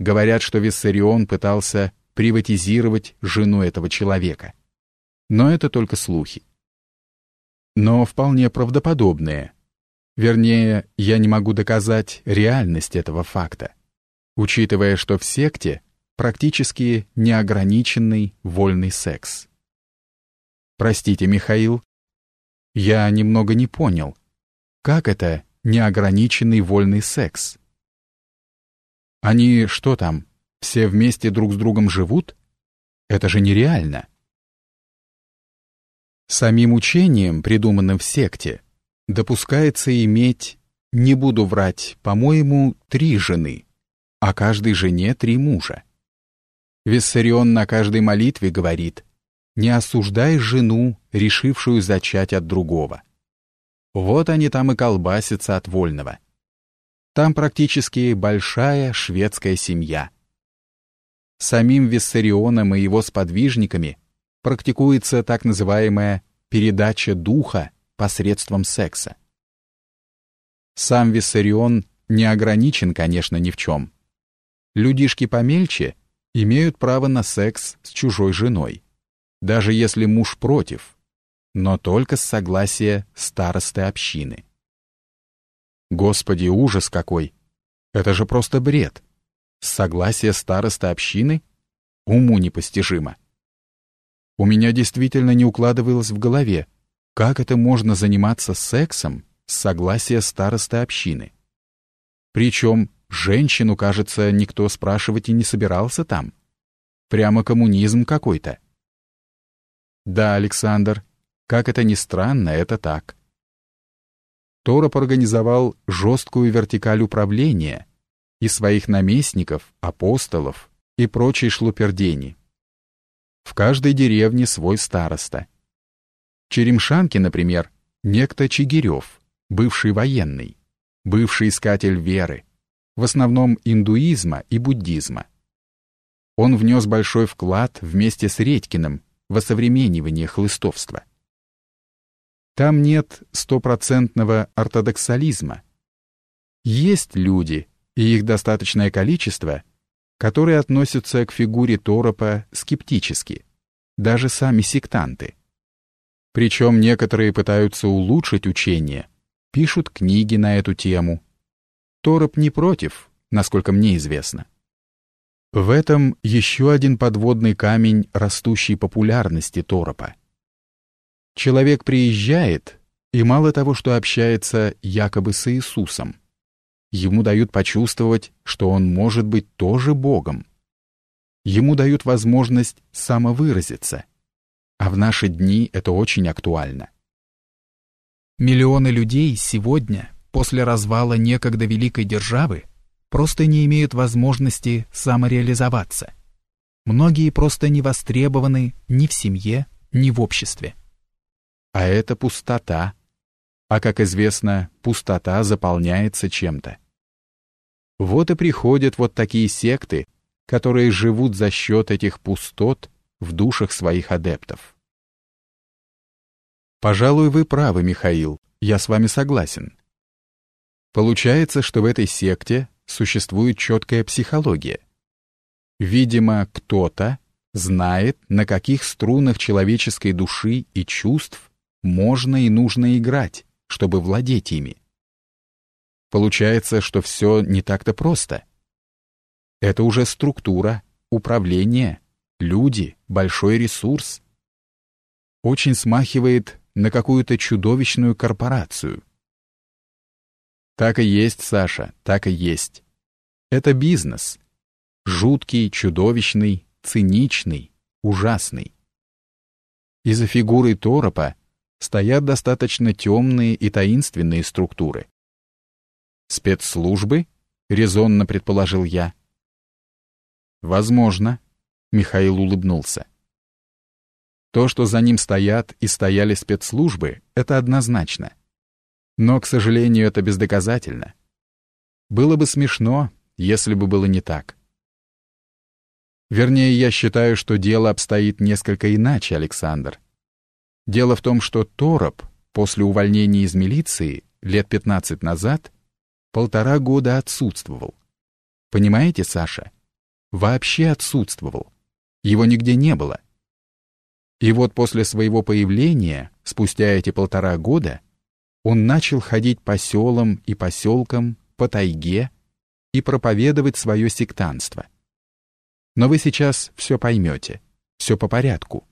Говорят, что Виссарион пытался приватизировать жену этого человека. Но это только слухи. Но вполне правдоподобные. Вернее, я не могу доказать реальность этого факта, учитывая, что в секте практически неограниченный вольный секс. Простите, Михаил, я немного не понял, как это неограниченный вольный секс? Они что там, все вместе друг с другом живут? Это же нереально. Самим учением, придуманным в секте, допускается иметь, не буду врать, по-моему, три жены, а каждой жене три мужа. Виссарион на каждой молитве говорит «Не осуждай жену, решившую зачать от другого». Вот они там и колбасятся от вольного. Там практически большая шведская семья. Самим Виссарионом и его сподвижниками практикуется так называемая передача духа посредством секса. Сам Виссарион не ограничен, конечно, ни в чем. Людишки помельче имеют право на секс с чужой женой, даже если муж против, но только с согласия старосты общины. Господи, ужас какой! Это же просто бред. С согласия старосты общины? Уму непостижимо. У меня действительно не укладывалось в голове, как это можно заниматься сексом с согласия старосты общины. Причем Женщину, кажется, никто спрашивать и не собирался там. Прямо коммунизм какой-то. Да, Александр, как это ни странно, это так. Тороп организовал жесткую вертикаль управления и своих наместников, апостолов и прочей шлупердени. В каждой деревне свой староста. В Черемшанке, например, некто Чигирев, бывший военный, бывший искатель веры, в основном индуизма и буддизма. Он внес большой вклад вместе с Редькиным в осовременивание хлыстовства. Там нет стопроцентного ортодоксализма. Есть люди, и их достаточное количество, которые относятся к фигуре Торопа скептически, даже сами сектанты. Причем некоторые пытаются улучшить учение, пишут книги на эту тему, Тороп не против, насколько мне известно. В этом еще один подводный камень растущей популярности Торопа. Человек приезжает, и мало того, что общается якобы с Иисусом, ему дают почувствовать, что он может быть тоже Богом. Ему дают возможность самовыразиться. А в наши дни это очень актуально. Миллионы людей сегодня после развала некогда великой державы просто не имеют возможности самореализоваться. Многие просто не востребованы ни в семье, ни в обществе. А это пустота. А как известно, пустота заполняется чем-то. Вот и приходят вот такие секты, которые живут за счет этих пустот в душах своих адептов. Пожалуй, вы правы, Михаил, я с вами согласен. Получается, что в этой секте существует четкая психология. Видимо, кто-то знает, на каких струнах человеческой души и чувств можно и нужно играть, чтобы владеть ими. Получается, что все не так-то просто. Это уже структура, управление, люди, большой ресурс. Очень смахивает на какую-то чудовищную корпорацию – так и есть, Саша, так и есть. Это бизнес. Жуткий, чудовищный, циничный, ужасный. И за фигурой Торопа стоят достаточно темные и таинственные структуры. «Спецслужбы?» — резонно предположил я. «Возможно», — Михаил улыбнулся. То, что за ним стоят и стояли спецслужбы, это однозначно. Но, к сожалению, это бездоказательно. Было бы смешно, если бы было не так. Вернее, я считаю, что дело обстоит несколько иначе, Александр. Дело в том, что Тороп после увольнения из милиции лет 15 назад полтора года отсутствовал. Понимаете, Саша? вообще отсутствовал. Его нигде не было. И вот после своего появления, спустя эти полтора года, он начал ходить по селам и поселкам, по тайге и проповедовать свое сектанство. Но вы сейчас все поймете, все по порядку.